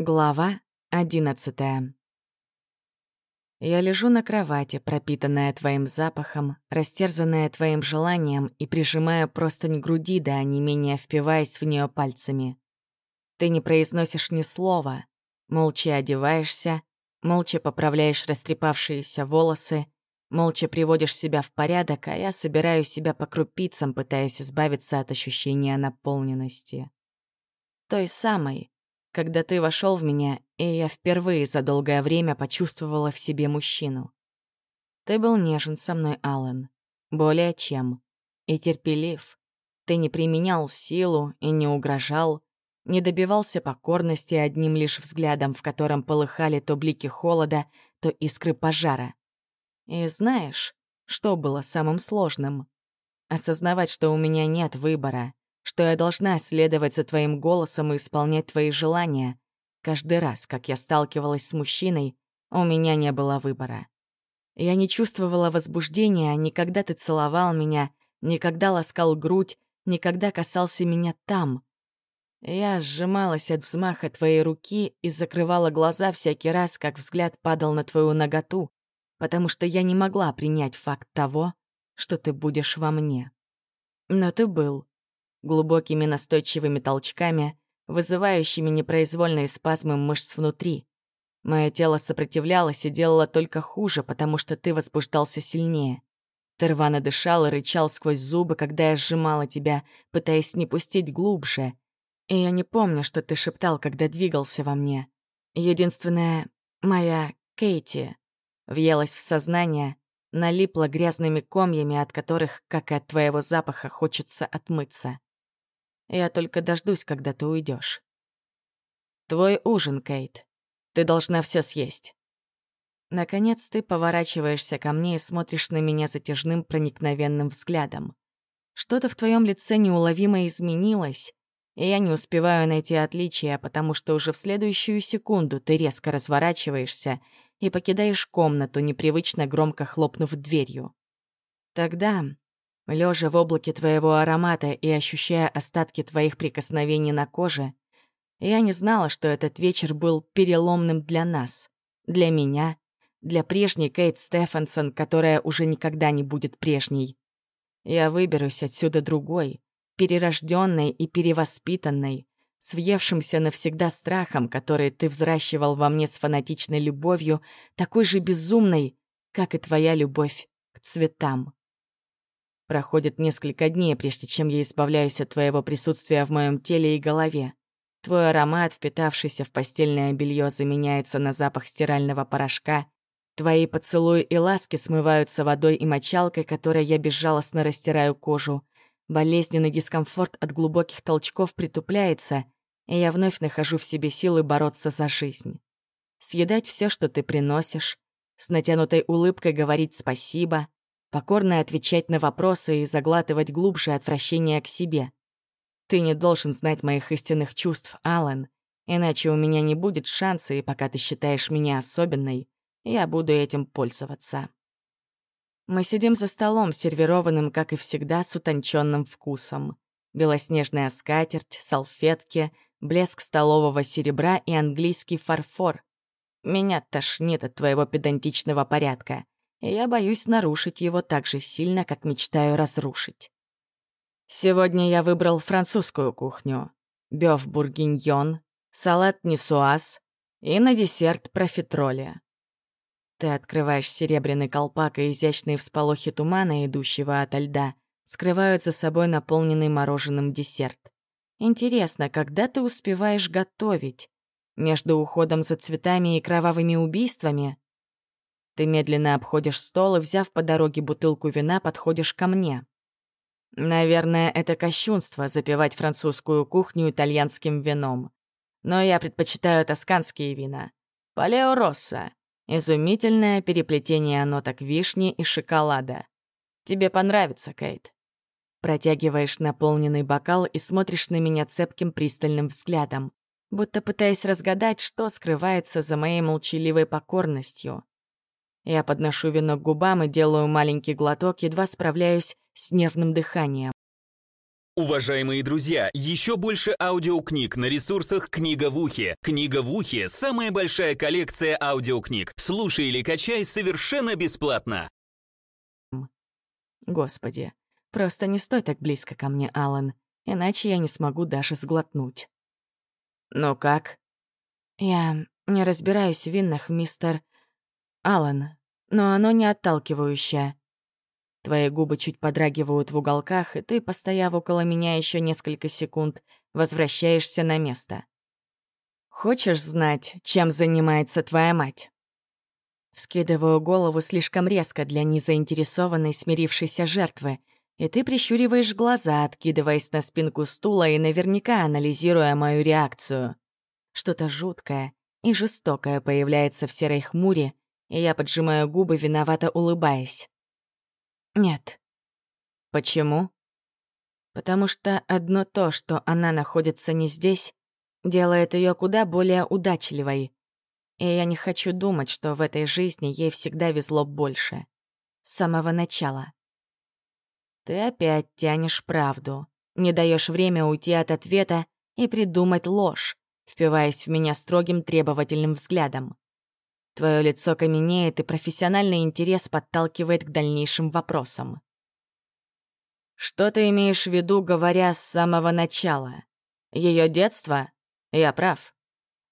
Глава одиннадцатая. Я лежу на кровати, пропитанная твоим запахом, растерзанная твоим желанием и прижимая простынь груди, да не менее впиваясь в нее пальцами. Ты не произносишь ни слова, молча одеваешься, молча поправляешь растрепавшиеся волосы, молча приводишь себя в порядок, а я собираю себя по крупицам, пытаясь избавиться от ощущения наполненности. Той самой, когда ты вошел в меня, и я впервые за долгое время почувствовала в себе мужчину. Ты был нежен со мной, Аллен. Более чем. И терпелив. Ты не применял силу и не угрожал, не добивался покорности одним лишь взглядом, в котором полыхали то блики холода, то искры пожара. И знаешь, что было самым сложным? Осознавать, что у меня нет выбора, что я должна следовать за твоим голосом и исполнять твои желания. Каждый раз, как я сталкивалась с мужчиной, у меня не было выбора. Я не чувствовала возбуждения, никогда ты целовал меня, никогда ласкал грудь, никогда касался меня там. Я сжималась от взмаха твоей руки и закрывала глаза всякий раз, как взгляд падал на твою наготу, потому что я не могла принять факт того, что ты будешь во мне. Но ты был глубокими настойчивыми толчками, вызывающими непроизвольные спазмы мышц внутри. Мое тело сопротивлялось и делало только хуже, потому что ты возбуждался сильнее. Ты рвано дышал и рычал сквозь зубы, когда я сжимала тебя, пытаясь не пустить глубже. И я не помню, что ты шептал, когда двигался во мне. Единственная моя Кейти въелась в сознание, налипла грязными комьями, от которых, как и от твоего запаха, хочется отмыться. Я только дождусь, когда ты уйдешь. Твой ужин, Кейт. Ты должна все съесть. Наконец ты поворачиваешься ко мне и смотришь на меня затяжным проникновенным взглядом. Что-то в твоем лице неуловимо изменилось, и я не успеваю найти отличия, потому что уже в следующую секунду ты резко разворачиваешься и покидаешь комнату, непривычно громко хлопнув дверью. Тогда Лежа в облаке твоего аромата и ощущая остатки твоих прикосновений на коже, я не знала, что этот вечер был переломным для нас, для меня, для прежней Кейт Стефансон, которая уже никогда не будет прежней. Я выберусь отсюда другой, перерожденной и перевоспитанной, с въевшимся навсегда страхом, который ты взращивал во мне с фанатичной любовью, такой же безумной, как и твоя любовь к цветам. Проходит несколько дней, прежде чем я избавляюсь от твоего присутствия в моем теле и голове. Твой аромат, впитавшийся в постельное белье, заменяется на запах стирального порошка. Твои поцелуи и ласки смываются водой и мочалкой, которой я безжалостно растираю кожу. Болезненный дискомфорт от глубоких толчков притупляется, и я вновь нахожу в себе силы бороться за жизнь. Съедать все, что ты приносишь, с натянутой улыбкой говорить спасибо — покорно отвечать на вопросы и заглатывать глубже отвращение к себе. Ты не должен знать моих истинных чувств, Алан, иначе у меня не будет шанса, и пока ты считаешь меня особенной, я буду этим пользоваться. Мы сидим за столом, сервированным, как и всегда, с утонченным вкусом. Белоснежная скатерть, салфетки, блеск столового серебра и английский фарфор. Меня тошнит от твоего педантичного порядка и я боюсь нарушить его так же сильно, как мечтаю разрушить. Сегодня я выбрал французскую кухню. Бёв бургиньон, салат нисуаз и на десерт профитроли. Ты открываешь серебряный колпак, и изящные всполохи тумана, идущего ото льда, скрывают за собой наполненный мороженым десерт. Интересно, когда ты успеваешь готовить? Между уходом за цветами и кровавыми убийствами? Ты медленно обходишь стол и, взяв по дороге бутылку вина, подходишь ко мне. Наверное, это кощунство — запивать французскую кухню итальянским вином. Но я предпочитаю тосканские вина. Палео Росса. Изумительное переплетение ноток вишни и шоколада. Тебе понравится, Кейт. Протягиваешь наполненный бокал и смотришь на меня цепким пристальным взглядом, будто пытаясь разгадать, что скрывается за моей молчаливой покорностью. Я подношу вино к губам и делаю маленький глоток, едва справляюсь с нервным дыханием. Уважаемые друзья, еще больше аудиокниг на ресурсах «Книга в ухе». «Книга в ухе» — самая большая коллекция аудиокниг. Слушай или качай совершенно бесплатно. Господи, просто не стой так близко ко мне, Алан, иначе я не смогу даже сглотнуть. «Ну как?» «Я не разбираюсь в винах, мистер Алан, но оно не отталкивающее. Твои губы чуть подрагивают в уголках, и ты, постояв около меня еще несколько секунд, возвращаешься на место. Хочешь знать, чем занимается твоя мать? Вскидываю голову слишком резко для незаинтересованной смирившейся жертвы, и ты прищуриваешь глаза, откидываясь на спинку стула и наверняка анализируя мою реакцию. Что-то жуткое и жестокое появляется в серой хмуре, я поджимаю губы, виновато улыбаясь. Нет. Почему? Потому что одно то, что она находится не здесь, делает ее куда более удачливой. И я не хочу думать, что в этой жизни ей всегда везло больше. С самого начала. Ты опять тянешь правду, не даешь время уйти от ответа и придумать ложь, впиваясь в меня строгим требовательным взглядом. Твое лицо каменеет, и профессиональный интерес подталкивает к дальнейшим вопросам. Что ты имеешь в виду, говоря с самого начала? Ее детство? Я прав.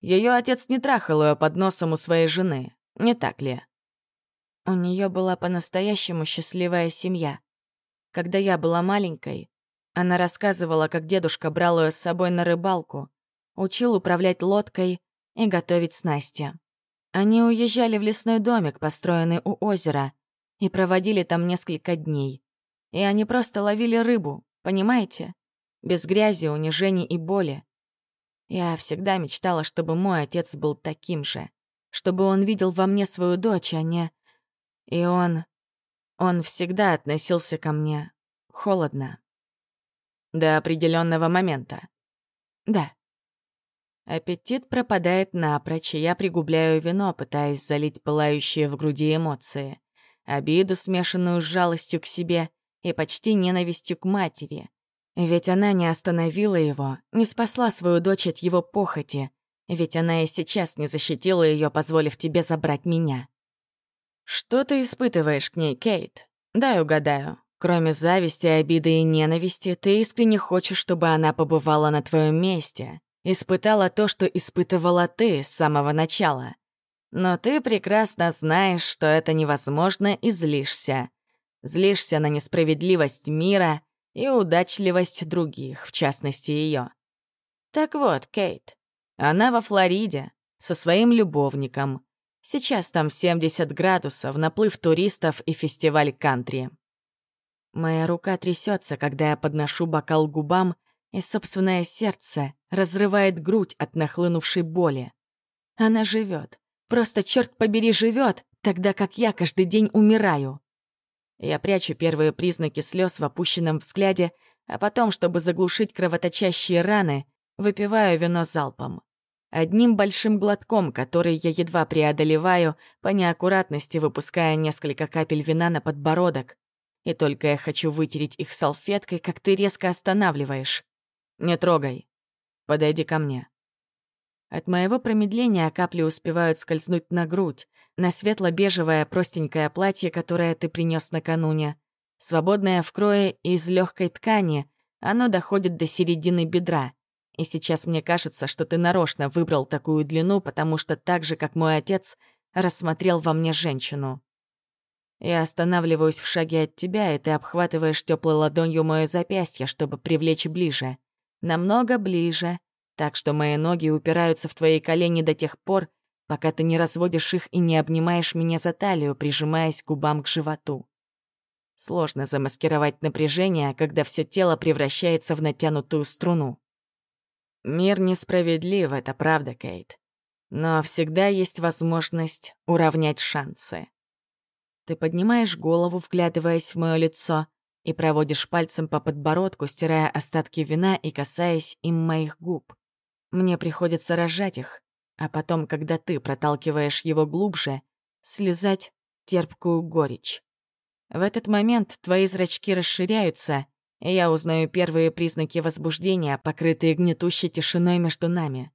Ее отец не трахал ее под носом у своей жены, не так ли? У нее была по-настоящему счастливая семья. Когда я была маленькой, она рассказывала, как дедушка брал ее с собой на рыбалку, учил управлять лодкой и готовить снасти. Они уезжали в лесной домик, построенный у озера, и проводили там несколько дней. И они просто ловили рыбу, понимаете? Без грязи, унижений и боли. Я всегда мечтала, чтобы мой отец был таким же. Чтобы он видел во мне свою дочь, а не... И он... Он всегда относился ко мне холодно. До определенного момента. Да. Аппетит пропадает напрочь, и я пригубляю вино, пытаясь залить пылающие в груди эмоции. Обиду, смешанную с жалостью к себе и почти ненавистью к матери. Ведь она не остановила его, не спасла свою дочь от его похоти, ведь она и сейчас не защитила ее, позволив тебе забрать меня. Что ты испытываешь к ней, Кейт? Дай угадаю. Кроме зависти, обиды и ненависти, ты искренне хочешь, чтобы она побывала на твоем месте, испытала то, что испытывала ты с самого начала. Но ты прекрасно знаешь, что это невозможно, и злишься. Злишься на несправедливость мира и удачливость других, в частности ее. Так вот, Кейт, она во Флориде, со своим любовником. Сейчас там 70 градусов, наплыв туристов и фестиваль кантри. Моя рука трясется, когда я подношу бокал губам и собственное сердце разрывает грудь от нахлынувшей боли. Она живет, просто, черт побери, живет, тогда как я каждый день умираю. Я прячу первые признаки слез в опущенном взгляде, а потом, чтобы заглушить кровоточащие раны, выпиваю вино залпом. Одним большим глотком, который я едва преодолеваю, по неаккуратности выпуская несколько капель вина на подбородок. И только я хочу вытереть их салфеткой, как ты резко останавливаешь. «Не трогай. Подойди ко мне». От моего промедления капли успевают скользнуть на грудь, на светло-бежевое простенькое платье, которое ты принес накануне. Свободное в крое из легкой ткани, оно доходит до середины бедра. И сейчас мне кажется, что ты нарочно выбрал такую длину, потому что так же, как мой отец, рассмотрел во мне женщину. Я останавливаюсь в шаге от тебя, и ты обхватываешь теплой ладонью мое запястье, чтобы привлечь ближе намного ближе, так что мои ноги упираются в твои колени до тех пор, пока ты не разводишь их и не обнимаешь меня за талию, прижимаясь губам к животу. Сложно замаскировать напряжение, когда все тело превращается в натянутую струну. Мир несправедлив, это правда, Кейт. Но всегда есть возможность уравнять шансы. Ты поднимаешь голову, вглядываясь в мое лицо, и проводишь пальцем по подбородку, стирая остатки вина и касаясь им моих губ. Мне приходится рожать их, а потом, когда ты проталкиваешь его глубже, слезать терпкую горечь. В этот момент твои зрачки расширяются, и я узнаю первые признаки возбуждения, покрытые гнетущей тишиной между нами.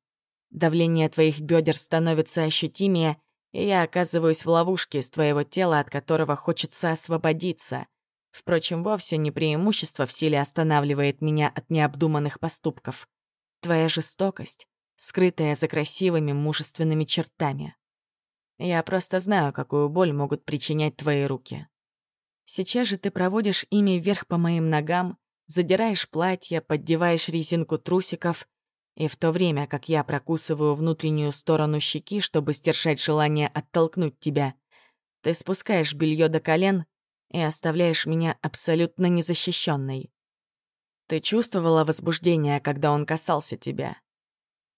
Давление твоих бедер становится ощутимее, и я оказываюсь в ловушке из твоего тела, от которого хочется освободиться. Впрочем, вовсе не преимущество в силе останавливает меня от необдуманных поступков. Твоя жестокость, скрытая за красивыми мужественными чертами. Я просто знаю, какую боль могут причинять твои руки. Сейчас же ты проводишь ими вверх по моим ногам, задираешь платье, поддеваешь резинку трусиков, и в то время, как я прокусываю внутреннюю сторону щеки, чтобы сдержать желание оттолкнуть тебя, ты спускаешь белье до колен и оставляешь меня абсолютно незащищенной. Ты чувствовала возбуждение, когда он касался тебя.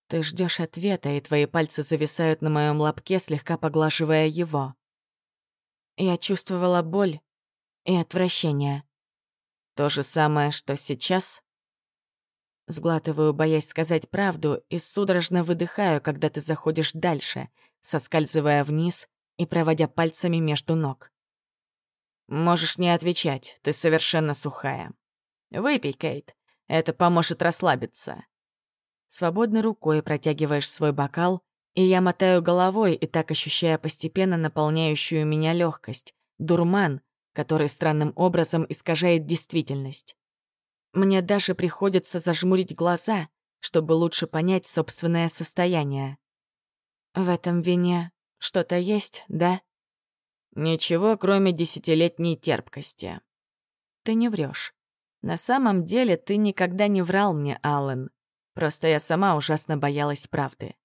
Ты ждешь ответа, и твои пальцы зависают на моем лобке, слегка поглаживая его. Я чувствовала боль, и отвращение. То же самое, что сейчас. Сглатываю, боясь сказать правду, и судорожно выдыхаю, когда ты заходишь дальше, соскальзывая вниз и проводя пальцами между ног. Можешь не отвечать, ты совершенно сухая. Выпей, Кейт, это поможет расслабиться. Свободной рукой протягиваешь свой бокал, и я мотаю головой и так ощущая постепенно наполняющую меня легкость, дурман, который странным образом искажает действительность. Мне даже приходится зажмурить глаза, чтобы лучше понять собственное состояние. В этом вине что-то есть, да? Ничего, кроме десятилетней терпкости. Ты не врешь. На самом деле ты никогда не врал мне, Аллен. Просто я сама ужасно боялась правды.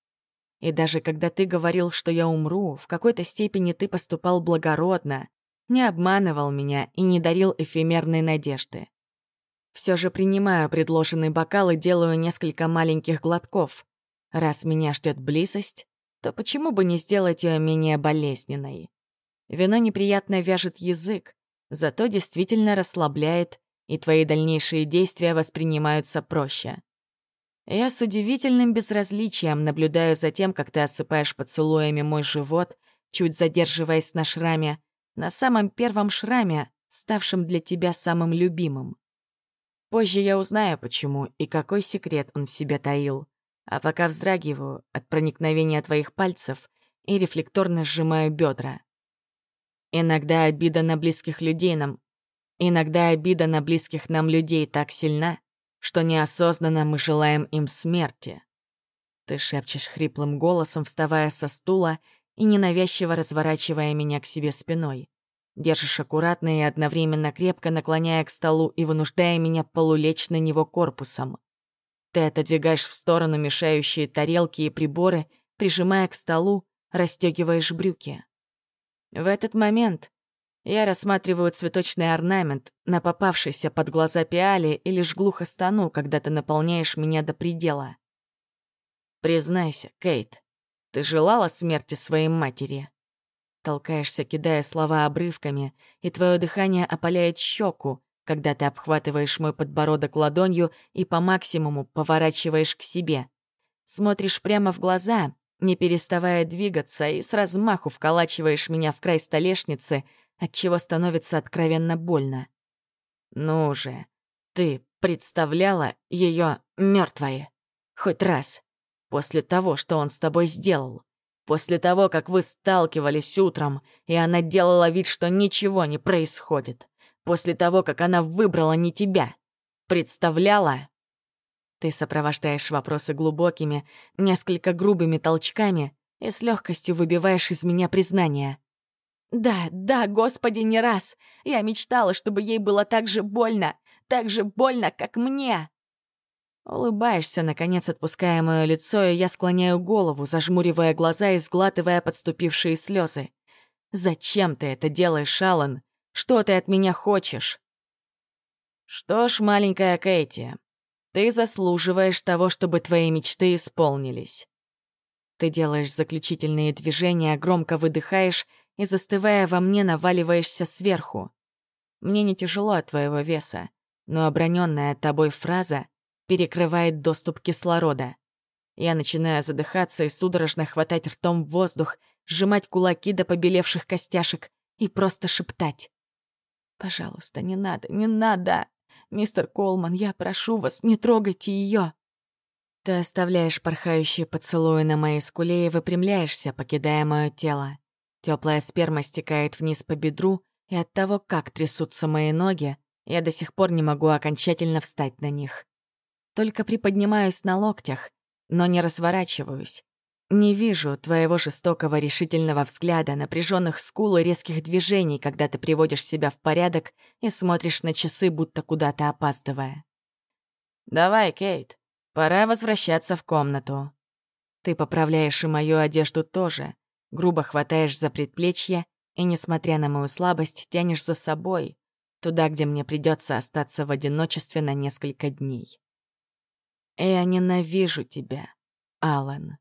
И даже когда ты говорил, что я умру, в какой-то степени ты поступал благородно, не обманывал меня и не дарил эфемерной надежды. Все же принимаю предложенный бокал и делаю несколько маленьких глотков. Раз меня ждет близость, то почему бы не сделать ее менее болезненной? Вино неприятно вяжет язык, зато действительно расслабляет, и твои дальнейшие действия воспринимаются проще. Я с удивительным безразличием наблюдаю за тем, как ты осыпаешь поцелуями мой живот, чуть задерживаясь на шраме, на самом первом шраме, ставшем для тебя самым любимым. Позже я узнаю, почему и какой секрет он в себе таил. А пока вздрагиваю от проникновения твоих пальцев и рефлекторно сжимаю бедра. Иногда обида на близких людей нам... Иногда обида на близких нам людей так сильна, что неосознанно мы желаем им смерти. Ты шепчешь хриплым голосом, вставая со стула и ненавязчиво разворачивая меня к себе спиной. Держишь аккуратно и одновременно крепко наклоняя к столу и вынуждая меня полулечь на него корпусом. Ты отодвигаешь в сторону мешающие тарелки и приборы, прижимая к столу, расстегиваешь брюки. В этот момент я рассматриваю цветочный орнамент на попавшийся под глаза пиали и лишь глухо стану, когда ты наполняешь меня до предела. Признайся, Кейт, ты желала смерти своей матери?» Толкаешься, кидая слова обрывками, и твое дыхание опаляет щеку, когда ты обхватываешь мой подбородок ладонью и по максимуму поворачиваешь к себе. Смотришь прямо в глаза, не переставая двигаться, и с размаху вколачиваешь меня в край столешницы, отчего становится откровенно больно. Ну же, ты представляла ее мертвой? Хоть раз. После того, что он с тобой сделал. После того, как вы сталкивались утром, и она делала вид, что ничего не происходит. После того, как она выбрала не тебя. Представляла? Ты сопровождаешь вопросы глубокими, несколько грубыми толчками и с легкостью выбиваешь из меня признание. «Да, да, Господи, не раз! Я мечтала, чтобы ей было так же больно, так же больно, как мне!» Улыбаешься, наконец отпуская мое лицо, и я склоняю голову, зажмуривая глаза и сглатывая подступившие слезы. «Зачем ты это делаешь, Аллан? Что ты от меня хочешь?» «Что ж, маленькая Кэти, ты заслуживаешь того, чтобы твои мечты исполнились». Ты делаешь заключительные движения, громко выдыхаешь и, застывая во мне, наваливаешься сверху. Мне не тяжело от твоего веса, но оброненная тобой фраза перекрывает доступ кислорода. Я начинаю задыхаться и судорожно хватать ртом воздух, сжимать кулаки до побелевших костяшек и просто шептать. «Пожалуйста, не надо, не надо! Мистер Колман, я прошу вас, не трогайте ее. Ты оставляешь порхающие поцелуи на моей скуле и выпрямляешься, покидая мое тело. Теплая сперма стекает вниз по бедру, и от того, как трясутся мои ноги, я до сих пор не могу окончательно встать на них. Только приподнимаюсь на локтях, но не разворачиваюсь. Не вижу твоего жестокого решительного взгляда, напряженных скул и резких движений, когда ты приводишь себя в порядок и смотришь на часы, будто куда-то опаздывая. «Давай, Кейт, пора возвращаться в комнату». Ты поправляешь и мою одежду тоже, грубо хватаешь за предплечье и, несмотря на мою слабость, тянешь за собой, туда, где мне придется остаться в одиночестве на несколько дней. Я ненавижу тебя, Алан.